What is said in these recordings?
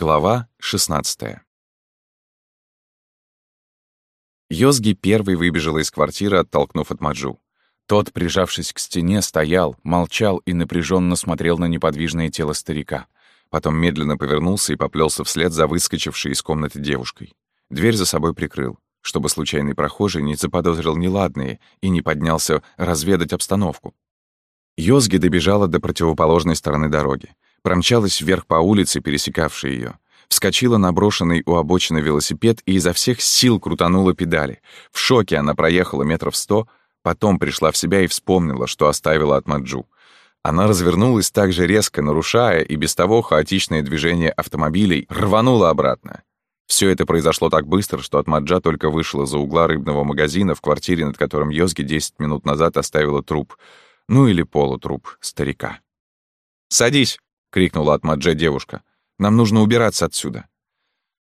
Глава 16 Йозги первый выбежала из квартиры, оттолкнув от Маджу. Тот, прижавшись к стене, стоял, молчал и напряженно смотрел на неподвижное тело старика. Потом медленно повернулся и поплелся вслед за выскочившей из комнаты девушкой. Дверь за собой прикрыл, чтобы случайный прохожий не заподозрил неладные и не поднялся разведать обстановку. Йозги добежала до противоположной стороны дороги, промчалась вверх по улице, пересекавшей ее, вскочила на брошенный у обочины велосипед и изо всех сил крутанула педали. В шоке она проехала метров сто, потом пришла в себя и вспомнила, что оставила от Маджу. Она развернулась так же резко, нарушая и без того хаотичное движение автомобилей, рванула обратно. Все это произошло так быстро, что от Маджа только вышла за угла рыбного магазина в квартире, над которым Йозги 10 минут назад оставила труп — ну или полутруп старика. «Садись!» — крикнула от Мадже девушка. «Нам нужно убираться отсюда».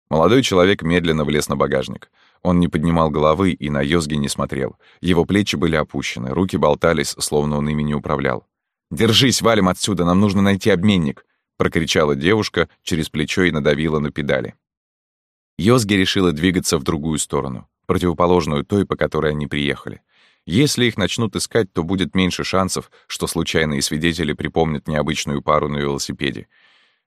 Молодой человек медленно влез на багажник. Он не поднимал головы и на Йозги не смотрел. Его плечи были опущены, руки болтались, словно он ими не управлял. «Держись, валим отсюда, нам нужно найти обменник!» — прокричала девушка через плечо и надавила на педали. Йозги решила двигаться в другую сторону, противоположную той, по которой они приехали. Если их начнут искать, то будет меньше шансов, что случайные свидетели припомнят необычную пару на велосипеде.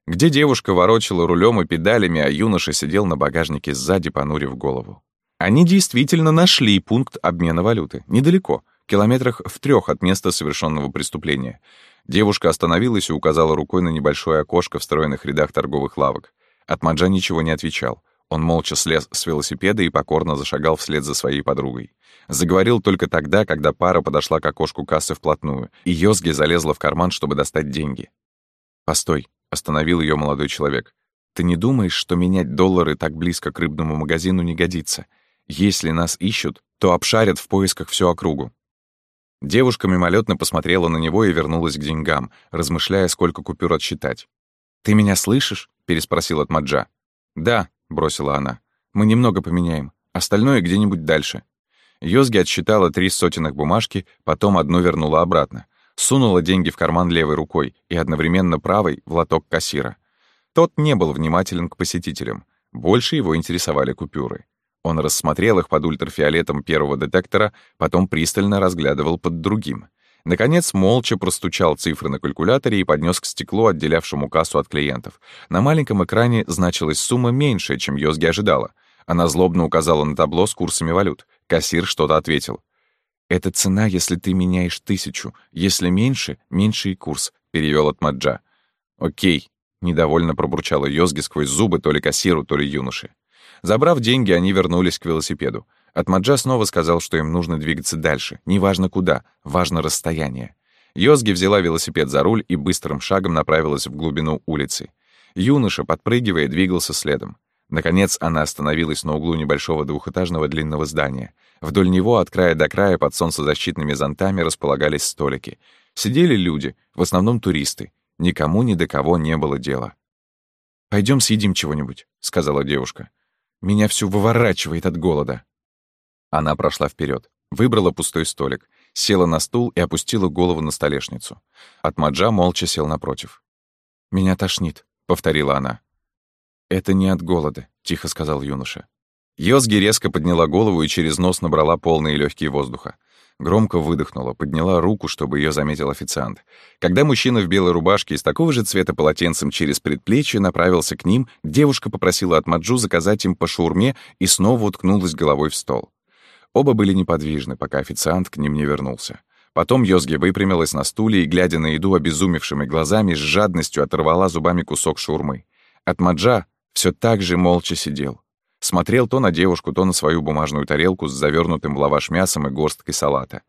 Где девушка ворочала рулем и педалями, а юноша сидел на багажнике сзади, понурив голову. Они действительно нашли пункт обмена валюты. Недалеко, километрах в трех от места совершенного преступления. Девушка остановилась и указала рукой на небольшое окошко в стройных рядах торговых лавок. От Маджа ничего не отвечал. Он молча слез с велосипеда и покорно зашагал вслед за своей подругой. Заговорил только тогда, когда пара подошла к окошку кассы вплотную, и Йозги залезла в карман, чтобы достать деньги. «Постой», — остановил ее молодой человек. «Ты не думаешь, что менять доллары так близко к рыбному магазину не годится? Если нас ищут, то обшарят в поисках всю округу». Девушка мимолетно посмотрела на него и вернулась к деньгам, размышляя, сколько купюр отсчитать. «Ты меня слышишь?» — переспросил Атмаджа. «Да», — бросила она. «Мы немного поменяем. Остальное где-нибудь дальше». Йозги отсчитала три сотенных бумажки, потом одну вернула обратно. Сунула деньги в карман левой рукой и одновременно правой в лоток кассира. Тот не был внимателен к посетителям. Больше его интересовали купюры. Он рассмотрел их под ультрафиолетом первого детектора, потом пристально разглядывал под другим. Наконец, молча простучал цифры на калькуляторе и поднес к стеклу, отделявшему кассу от клиентов. На маленьком экране значилась сумма меньше, чем Йозги ожидала. Она злобно указала на табло с курсами валют. Кассир что-то ответил. «Это цена, если ты меняешь тысячу. Если меньше, меньше и курс», — перевел от Маджа. «Окей», — недовольно пробурчала Йозги сквозь зубы то ли кассиру, то ли юноше. Забрав деньги, они вернулись к велосипеду. Атмаджа снова сказал, что им нужно двигаться дальше. Неважно куда, важно расстояние. Йозги взяла велосипед за руль и быстрым шагом направилась в глубину улицы. Юноша, подпрыгивая, двигался следом. Наконец она остановилась на углу небольшого двухэтажного длинного здания. Вдоль него от края до края под солнцезащитными зонтами располагались столики. Сидели люди, в основном туристы. Никому ни до кого не было дела. Пойдем съедим чего-нибудь», — сказала девушка. «Меня всю выворачивает от голода». Она прошла вперед, выбрала пустой столик, села на стул и опустила голову на столешницу. Атмаджа молча сел напротив. «Меня тошнит», — повторила она. «Это не от голода», — тихо сказал юноша. Йозги резко подняла голову и через нос набрала полные легкие воздуха. Громко выдохнула, подняла руку, чтобы ее заметил официант. Когда мужчина в белой рубашке из такого же цвета полотенцем через предплечье направился к ним, девушка попросила от Маджу заказать им по шаурме и снова уткнулась головой в стол. Оба были неподвижны, пока официант к ним не вернулся. Потом Йозги выпрямилась на стуле и, глядя на еду обезумевшими глазами, с жадностью оторвала зубами кусок шаурмы. От Маджа все так же молча сидел. Смотрел то на девушку, то на свою бумажную тарелку с завернутым в лаваш мясом и горсткой салата.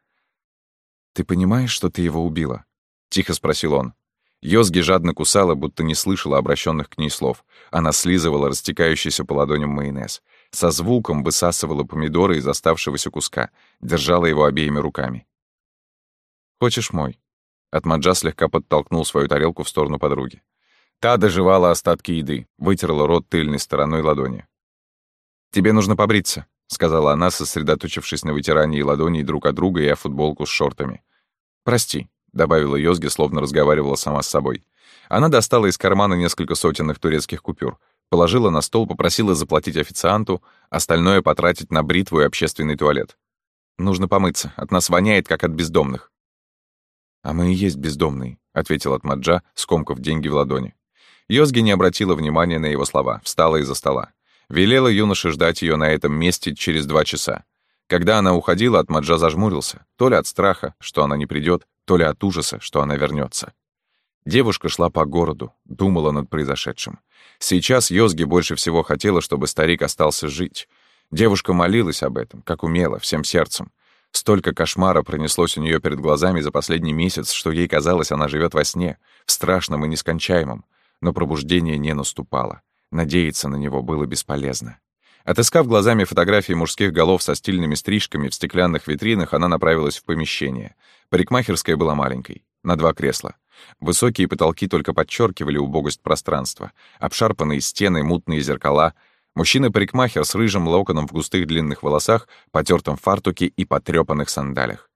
«Ты понимаешь, что ты его убила?» — тихо спросил он. Йозги жадно кусала, будто не слышала обращенных к ней слов. Она слизывала растекающийся по ладоням майонез. Со звуком высасывала помидоры из оставшегося куска, держала его обеими руками. «Хочешь мой?» Атмаджа слегка подтолкнул свою тарелку в сторону подруги. Та доживала остатки еды, вытерла рот тыльной стороной ладони. «Тебе нужно побриться», — сказала она, сосредоточившись на вытирании ладоней друг от друга и о футболку с шортами. «Прости», — добавила Йозги, словно разговаривала сама с собой. Она достала из кармана несколько сотенных турецких купюр. Положила на стол, попросила заплатить официанту, остальное потратить на бритву и общественный туалет. «Нужно помыться, от нас воняет, как от бездомных». «А мы и есть бездомные», — ответил Атмаджа, скомкав деньги в ладони. Йозги не обратила внимания на его слова, встала из-за стола. Велела юноше ждать ее на этом месте через два часа. Когда она уходила, Атмаджа зажмурился, то ли от страха, что она не придет, то ли от ужаса, что она вернется. Девушка шла по городу, думала над произошедшим. Сейчас Йозги больше всего хотела, чтобы старик остался жить. Девушка молилась об этом, как умела, всем сердцем. Столько кошмара пронеслось у нее перед глазами за последний месяц, что ей казалось, она живет во сне, в страшном и нескончаемом. Но пробуждение не наступало. Надеяться на него было бесполезно. Отыскав глазами фотографии мужских голов со стильными стрижками в стеклянных витринах, она направилась в помещение. Парикмахерская была маленькой, на два кресла. Высокие потолки только подчеркивали убогость пространства. Обшарпанные стены, мутные зеркала. Мужчина-парикмахер с рыжим локоном в густых длинных волосах, потертом фартуке и потрёпанных сандалях.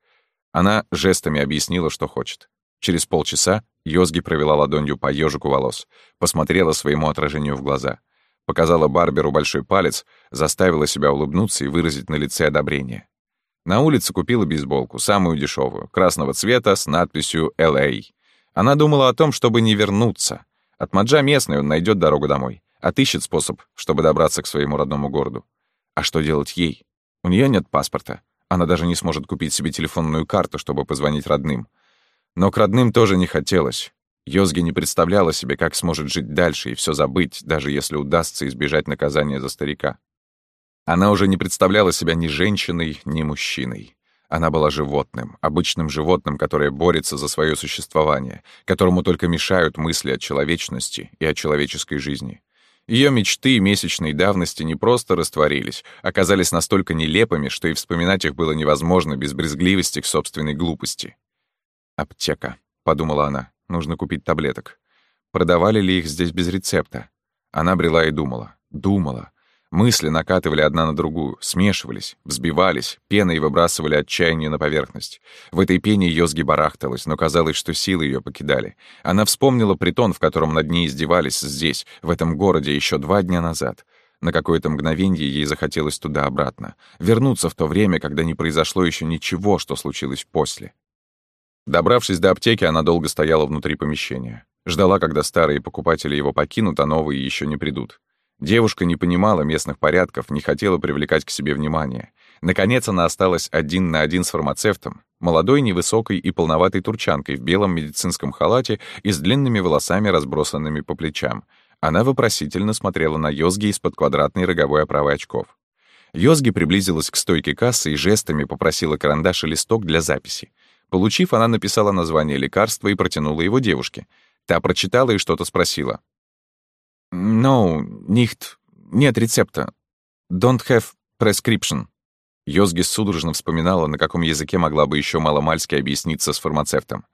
Она жестами объяснила, что хочет. Через полчаса Йозги провела ладонью по ежику волос, посмотрела своему отражению в глаза, показала Барберу большой палец, заставила себя улыбнуться и выразить на лице одобрение. На улице купила бейсболку, самую дешевую, красного цвета с надписью «LA». Она думала о том, чтобы не вернуться. От Маджа местный он найдет дорогу домой, отыщет способ, чтобы добраться к своему родному городу. А что делать ей? У нее нет паспорта. Она даже не сможет купить себе телефонную карту, чтобы позвонить родным. Но к родным тоже не хотелось. Йозги не представляла себе, как сможет жить дальше и все забыть, даже если удастся избежать наказания за старика. Она уже не представляла себя ни женщиной, ни мужчиной. Она была животным, обычным животным, которое борется за свое существование, которому только мешают мысли о человечности и о человеческой жизни. Ее мечты месячной давности не просто растворились, оказались настолько нелепыми, что и вспоминать их было невозможно без брезгливости к собственной глупости. «Аптека», — подумала она, — «нужно купить таблеток». Продавали ли их здесь без рецепта? Она брела и думала, думала, Мысли накатывали одна на другую, смешивались, взбивались, пеной выбрасывали отчаяние на поверхность. В этой пене Йозги барахталась, но казалось, что силы ее покидали. Она вспомнила притон, в котором над ней издевались здесь, в этом городе, еще два дня назад. На какое-то мгновение ей захотелось туда-обратно, вернуться в то время, когда не произошло еще ничего, что случилось после. Добравшись до аптеки, она долго стояла внутри помещения. Ждала, когда старые покупатели его покинут, а новые еще не придут. Девушка не понимала местных порядков, не хотела привлекать к себе внимание. Наконец она осталась один на один с фармацевтом, молодой, невысокой и полноватой турчанкой в белом медицинском халате и с длинными волосами, разбросанными по плечам. Она вопросительно смотрела на Йозги из-под квадратной роговой оправы очков. Йозги приблизилась к стойке кассы и жестами попросила карандаш и листок для записи. Получив, она написала название лекарства и протянула его девушке. Та прочитала и что-то спросила. «No, nicht. Нет рецепта. Don't have prescription». Йозги судорожно вспоминала, на каком языке могла бы еще маломальски объясниться с фармацевтом.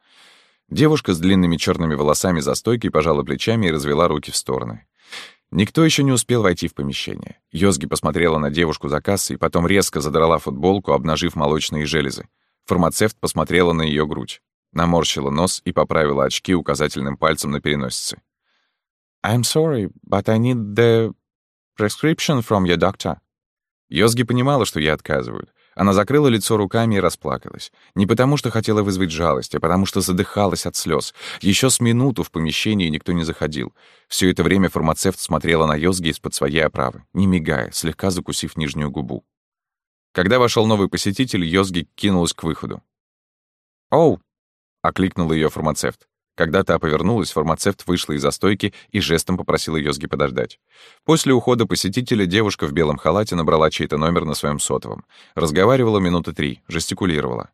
Девушка с длинными черными волосами за стойкой пожала плечами и развела руки в стороны. Никто еще не успел войти в помещение. Йозги посмотрела на девушку за кассой, потом резко задрала футболку, обнажив молочные железы. Фармацевт посмотрела на ее грудь, наморщила нос и поправила очки указательным пальцем на переносице. «I'm sorry, but I need the prescription from your doctor». Йозги понимала, что ей отказывают. Она закрыла лицо руками и расплакалась. Не потому, что хотела вызвать жалость, а потому, что задыхалась от слез. Еще с минуту в помещении никто не заходил. Все это время фармацевт смотрела на Йозги из-под своей оправы, не мигая, слегка закусив нижнюю губу. Когда вошел новый посетитель, Йозги кинулась к выходу. «Оу!» — окликнул ее фармацевт. Когда та повернулась, фармацевт вышла из застойки и жестом попросила Йозги подождать. После ухода посетителя девушка в белом халате набрала чей-то номер на своем сотовом. Разговаривала минуты три, жестикулировала.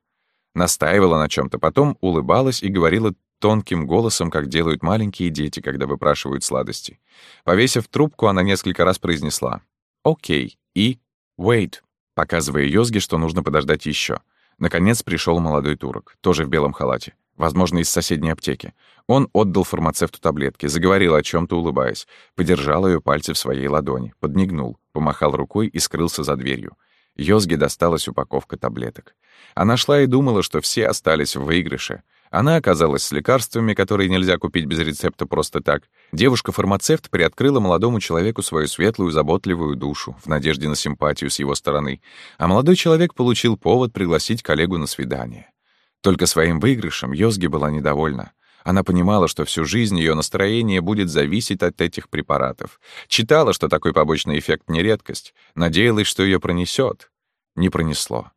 Настаивала на чем то потом улыбалась и говорила тонким голосом, как делают маленькие дети, когда выпрашивают сладости. Повесив трубку, она несколько раз произнесла «Окей» и «Wait», показывая Йозге, что нужно подождать еще. Наконец пришел молодой турок, тоже в белом халате возможно, из соседней аптеки. Он отдал фармацевту таблетки, заговорил о чем то улыбаясь, подержал ее пальцы в своей ладони, подмигнул, помахал рукой и скрылся за дверью. Йозге досталась упаковка таблеток. Она шла и думала, что все остались в выигрыше. Она оказалась с лекарствами, которые нельзя купить без рецепта просто так. Девушка-фармацевт приоткрыла молодому человеку свою светлую, заботливую душу в надежде на симпатию с его стороны, а молодой человек получил повод пригласить коллегу на свидание. Только своим выигрышем Йозги была недовольна. Она понимала, что всю жизнь ее настроение будет зависеть от этих препаратов. Читала, что такой побочный эффект не редкость. Надеялась, что ее пронесет. Не пронесло.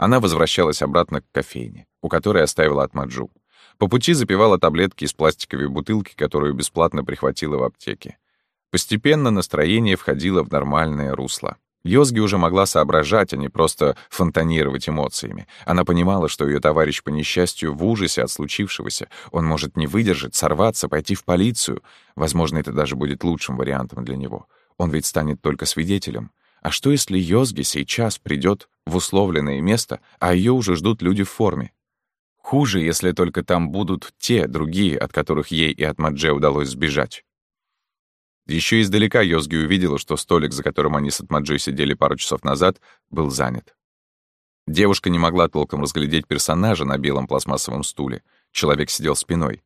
Она возвращалась обратно к кофейне, у которой оставила Атмаджу. По пути запивала таблетки из пластиковой бутылки, которую бесплатно прихватила в аптеке. Постепенно настроение входило в нормальное русло. Йозги уже могла соображать, а не просто фонтанировать эмоциями. Она понимала, что ее товарищ по несчастью в ужасе от случившегося. Он может не выдержать, сорваться, пойти в полицию. Возможно, это даже будет лучшим вариантом для него. Он ведь станет только свидетелем. А что, если Йозги сейчас придет в условленное место, а ее уже ждут люди в форме? Хуже, если только там будут те, другие, от которых ей и от Мадже удалось сбежать. Еще издалека Йозги увидела, что столик, за которым они с Атмаджи сидели пару часов назад, был занят. Девушка не могла толком разглядеть персонажа на белом пластмассовом стуле. Человек сидел спиной.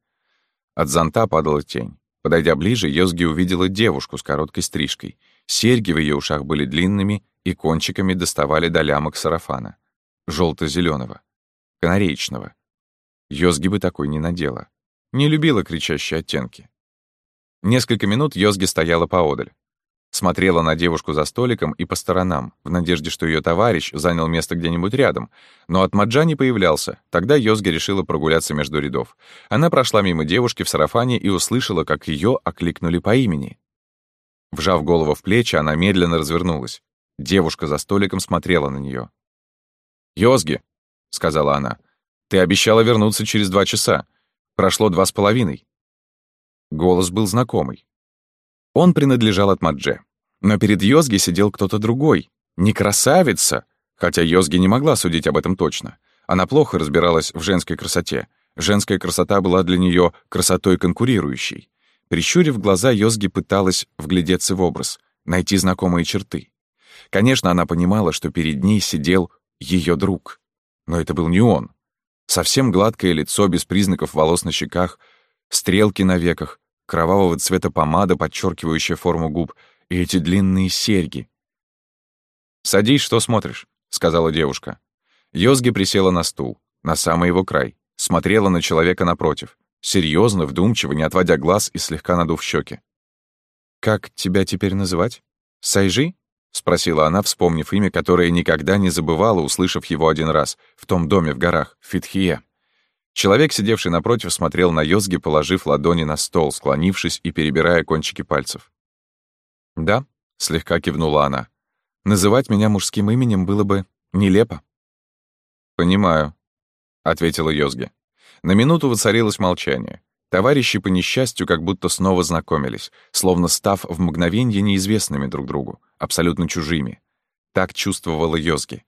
От зонта падала тень. Подойдя ближе, Йозги увидела девушку с короткой стрижкой. Серьги в ее ушах были длинными и кончиками доставали до лямок сарафана. желто зеленого канареечного. Йозги бы такой не надела. Не любила кричащие оттенки. Несколько минут Йозги стояла поодаль. Смотрела на девушку за столиком и по сторонам, в надежде, что ее товарищ занял место где-нибудь рядом. Но от Маджа не появлялся. Тогда Йозги решила прогуляться между рядов. Она прошла мимо девушки в сарафане и услышала, как ее окликнули по имени. Вжав голову в плечи, она медленно развернулась. Девушка за столиком смотрела на нее. «Йозги», — сказала она, — «ты обещала вернуться через два часа. Прошло два с половиной». Голос был знакомый. Он принадлежал от Мадже. Но перед Йозги сидел кто-то другой. Не красавица, хотя Йозги не могла судить об этом точно. Она плохо разбиралась в женской красоте. Женская красота была для нее красотой конкурирующей. Прищурив глаза, Йозги пыталась вглядеться в образ, найти знакомые черты. Конечно, она понимала, что перед ней сидел ее друг. Но это был не он. Совсем гладкое лицо, без признаков волос на щеках, стрелки на веках, кровавого цвета помада, подчеркивающая форму губ, и эти длинные серьги. «Садись, что смотришь», — сказала девушка. Йозги присела на стул, на самый его край, смотрела на человека напротив, серьезно, вдумчиво, не отводя глаз и слегка надув щеки. «Как тебя теперь называть? Сайжи?» — спросила она, вспомнив имя, которое никогда не забывала, услышав его один раз, в том доме в горах, в Фитхие. Человек, сидевший напротив, смотрел на Йозги, положив ладони на стол, склонившись и перебирая кончики пальцев. «Да», — слегка кивнула она. «Называть меня мужским именем было бы нелепо». «Понимаю», — ответила Йозги. На минуту воцарилось молчание. Товарищи по несчастью как будто снова знакомились, словно став в мгновенье неизвестными друг другу, абсолютно чужими. Так чувствовала Йозги.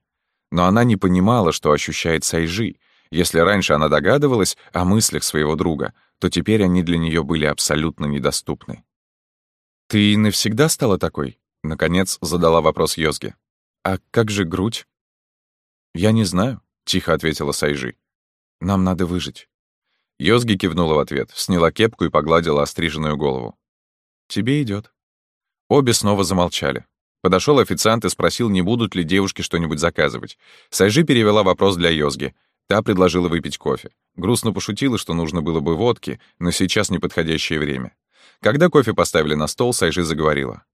Но она не понимала, что ощущает Сайжи, если раньше она догадывалась о мыслях своего друга, то теперь они для нее были абсолютно недоступны. «Ты навсегда стала такой?» — наконец задала вопрос Йозге. «А как же грудь?» «Я не знаю», — тихо ответила Сайжи. «Нам надо выжить». Йозги кивнула в ответ, сняла кепку и погладила остриженную голову. «Тебе идет. Обе снова замолчали. Подошел официант и спросил, не будут ли девушки что-нибудь заказывать. Сайжи перевела вопрос для Йозги. Та предложила выпить кофе. Грустно пошутила, что нужно было бы водки, но сейчас неподходящее время. Когда кофе поставили на стол, Сайжи заговорила.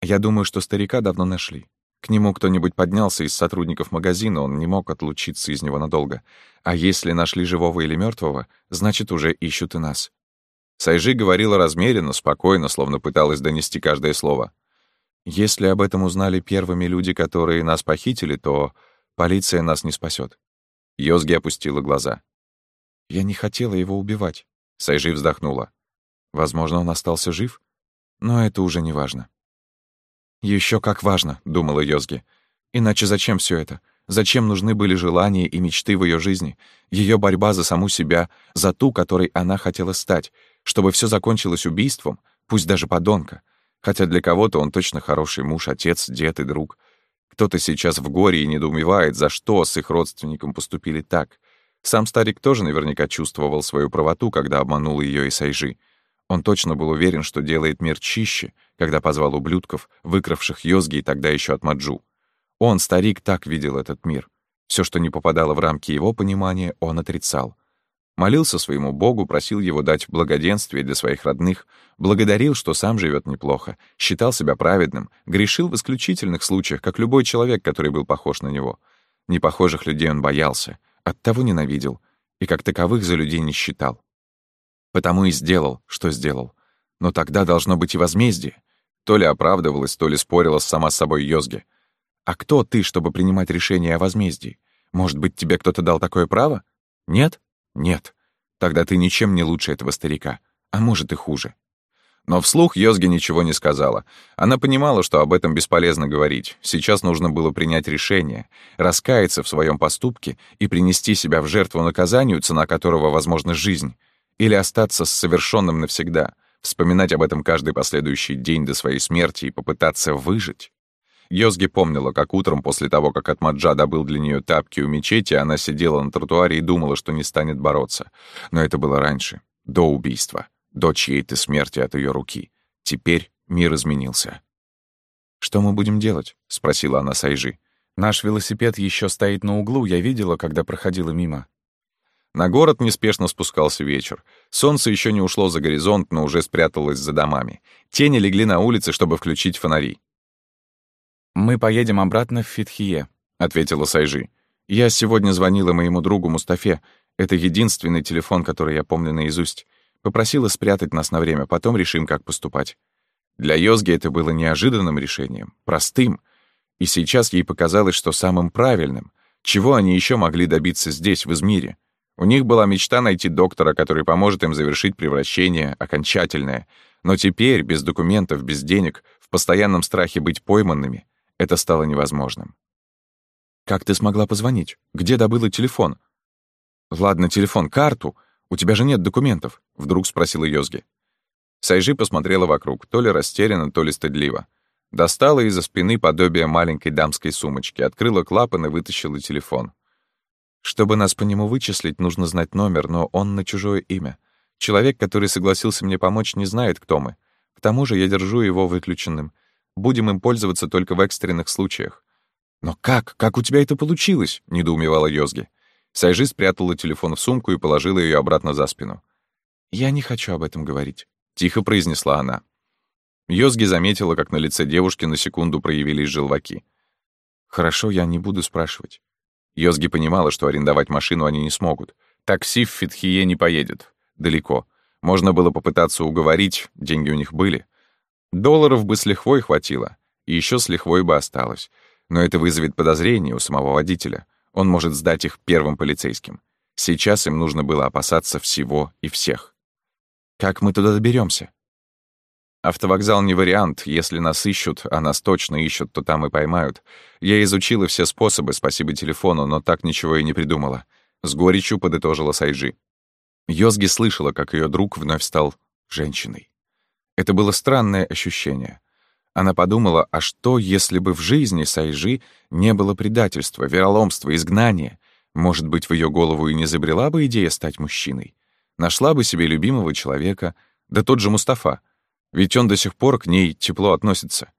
«Я думаю, что старика давно нашли. К нему кто-нибудь поднялся из сотрудников магазина, он не мог отлучиться из него надолго. А если нашли живого или мертвого, значит, уже ищут и нас». Сайжи говорила размеренно, спокойно, словно пыталась донести каждое слово. «Если об этом узнали первыми люди, которые нас похитили, то полиция нас не спасет. Йозги опустила глаза. «Я не хотела его убивать», — Сайжи вздохнула. «Возможно, он остался жив, но это уже не важно». Еще как важно», — думала Йозги. «Иначе зачем все это? Зачем нужны были желания и мечты в ее жизни, ее борьба за саму себя, за ту, которой она хотела стать, чтобы все закончилось убийством, пусть даже подонка, хотя для кого-то он точно хороший муж, отец, дед и друг». Кто-то сейчас в горе и недоумевает, за что с их родственником поступили так. Сам старик тоже наверняка чувствовал свою правоту, когда обманул ее и Сайжи. Он точно был уверен, что делает мир чище, когда позвал ублюдков, выкравших Йозги и тогда еще от Маджу. Он, старик, так видел этот мир. Все, что не попадало в рамки его понимания, он отрицал. Молился своему Богу, просил его дать благоденствие для своих родных, благодарил, что сам живет неплохо, считал себя праведным, грешил в исключительных случаях, как любой человек, который был похож на него. Непохожих людей он боялся, оттого ненавидел и как таковых за людей не считал. Потому и сделал, что сделал. Но тогда должно быть и возмездие. То ли оправдывалась, то ли спорила сама с собой Йозге. А кто ты, чтобы принимать решение о возмездии? Может быть, тебе кто-то дал такое право? Нет? Нет. Тогда ты ничем не лучше этого старика. А может и хуже. Но вслух Йозги ничего не сказала. Она понимала, что об этом бесполезно говорить. Сейчас нужно было принять решение, раскаяться в своем поступке и принести себя в жертву наказанию, цена которого, возможно, жизнь, или остаться с совершенным навсегда, вспоминать об этом каждый последующий день до своей смерти и попытаться выжить. Йозги помнила, как утром после того, как Атмаджа добыл для нее тапки у мечети, она сидела на тротуаре и думала, что не станет бороться. Но это было раньше, до убийства, до чьей-то смерти от ее руки. Теперь мир изменился. «Что мы будем делать?» — спросила она Сайжи. «Наш велосипед еще стоит на углу, я видела, когда проходила мимо». На город неспешно спускался вечер. Солнце еще не ушло за горизонт, но уже спряталось за домами. Тени легли на улице, чтобы включить фонари. «Мы поедем обратно в Фитхие», — ответила Сайжи. «Я сегодня звонила моему другу Мустафе. Это единственный телефон, который я помню наизусть. Попросила спрятать нас на время, потом решим, как поступать». Для Йозги это было неожиданным решением, простым. И сейчас ей показалось, что самым правильным. Чего они еще могли добиться здесь, в Измире? У них была мечта найти доктора, который поможет им завершить превращение, окончательное. Но теперь, без документов, без денег, в постоянном страхе быть пойманными, это стало невозможным. «Как ты смогла позвонить? Где добыла телефон?» «Ладно, телефон, карту. У тебя же нет документов», — вдруг спросила Йозги. Сайжи посмотрела вокруг, то ли растерянно, то ли стыдливо. Достала из-за спины подобие маленькой дамской сумочки, открыла клапан и вытащила телефон. Чтобы нас по нему вычислить, нужно знать номер, но он на чужое имя. Человек, который согласился мне помочь, не знает, кто мы. К тому же я держу его выключенным. Будем им пользоваться только в экстренных случаях. «Но как? Как у тебя это получилось?» — недоумевала Йозги. Сайжи спрятала телефон в сумку и положила ее обратно за спину. «Я не хочу об этом говорить», — тихо произнесла она. Йозги заметила, как на лице девушки на секунду проявились желваки. «Хорошо, я не буду спрашивать». Йозги понимала, что арендовать машину они не смогут. Такси в Фитхие не поедет. Далеко. Можно было попытаться уговорить, деньги у них были. Долларов бы с лихвой хватило, и еще с лихвой бы осталось. Но это вызовет подозрение у самого водителя. Он может сдать их первым полицейским. Сейчас им нужно было опасаться всего и всех. Как мы туда доберемся? Автовокзал не вариант. Если нас ищут, а нас точно ищут, то там и поймают. Я изучила все способы, спасибо телефону, но так ничего и не придумала. С горечью подытожила Сайджи. Йозги слышала, как ее друг вновь стал женщиной. Это было странное ощущение. Она подумала, а что, если бы в жизни Сайжи не было предательства, вероломства, изгнания? Может быть, в ее голову и не забрела бы идея стать мужчиной? Нашла бы себе любимого человека, да тот же Мустафа. Ведь он до сих пор к ней тепло относится.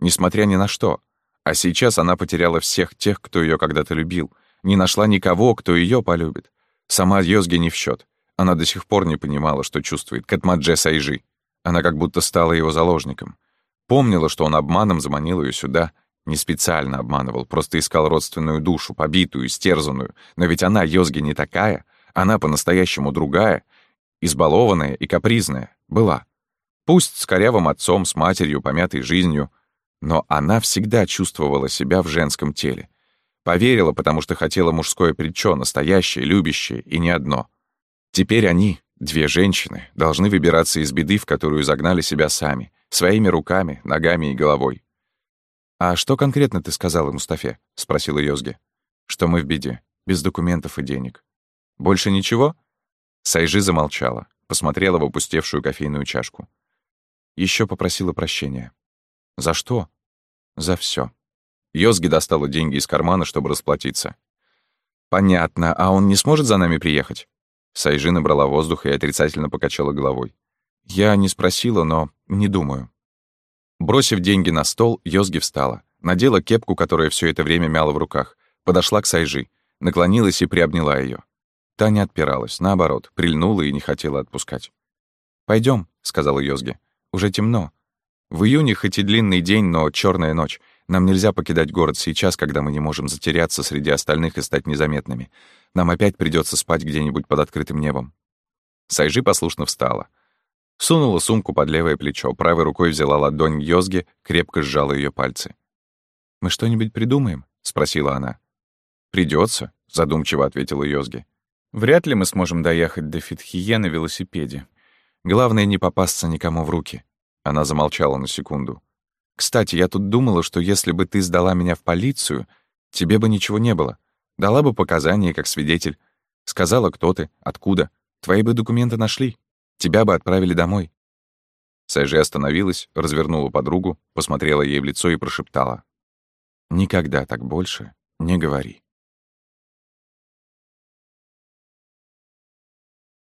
Несмотря ни на что. А сейчас она потеряла всех тех, кто ее когда-то любил. Не нашла никого, кто ее полюбит. Сама Йозги не в счет. Она до сих пор не понимала, что чувствует Катмадже Сайжи. Она как будто стала его заложником. Помнила, что он обманом заманил ее сюда. Не специально обманывал, просто искал родственную душу, побитую, истерзанную. Но ведь она, Йозги, не такая. Она по-настоящему другая. Избалованная и капризная. Была. Пусть с корявым отцом, с матерью, помятой жизнью. Но она всегда чувствовала себя в женском теле. Поверила, потому что хотела мужское плечо, настоящее, любящее, и не одно. Теперь они, Две женщины должны выбираться из беды, в которую загнали себя сами, своими руками, ногами и головой. «А что конкретно ты сказала Мустафе?» — спросила Йозги. «Что мы в беде, без документов и денег». «Больше ничего?» Сайжи замолчала, посмотрела в опустевшую кофейную чашку. Еще попросила прощения. «За что?» «За все. Йозги достала деньги из кармана, чтобы расплатиться. «Понятно. А он не сможет за нами приехать?» Сайжи набрала воздух и отрицательно покачала головой. «Я не спросила, но не думаю». Бросив деньги на стол, Йозги встала, надела кепку, которая все это время мяла в руках, подошла к Сайжи, наклонилась и приобняла ее. Та не отпиралась, наоборот, прильнула и не хотела отпускать. Пойдем, сказала Йозги. «Уже темно. В июне хоть и длинный день, но черная ночь. Нам нельзя покидать город сейчас, когда мы не можем затеряться среди остальных и стать незаметными. Нам опять придется спать где-нибудь под открытым небом». Сайжи послушно встала. Сунула сумку под левое плечо, правой рукой взяла ладонь Йозги, крепко сжала ее пальцы. «Мы что-нибудь придумаем?» — спросила она. Придется, задумчиво ответила Йозги. «Вряд ли мы сможем доехать до Фитхие на велосипеде. Главное, не попасться никому в руки». Она замолчала на секунду. «Кстати, я тут думала, что если бы ты сдала меня в полицию, тебе бы ничего не было. Дала бы показания как свидетель. Сказала, кто ты, откуда. Твои бы документы нашли. Тебя бы отправили домой». Сэжи остановилась, развернула подругу, посмотрела ей в лицо и прошептала. «Никогда так больше не говори».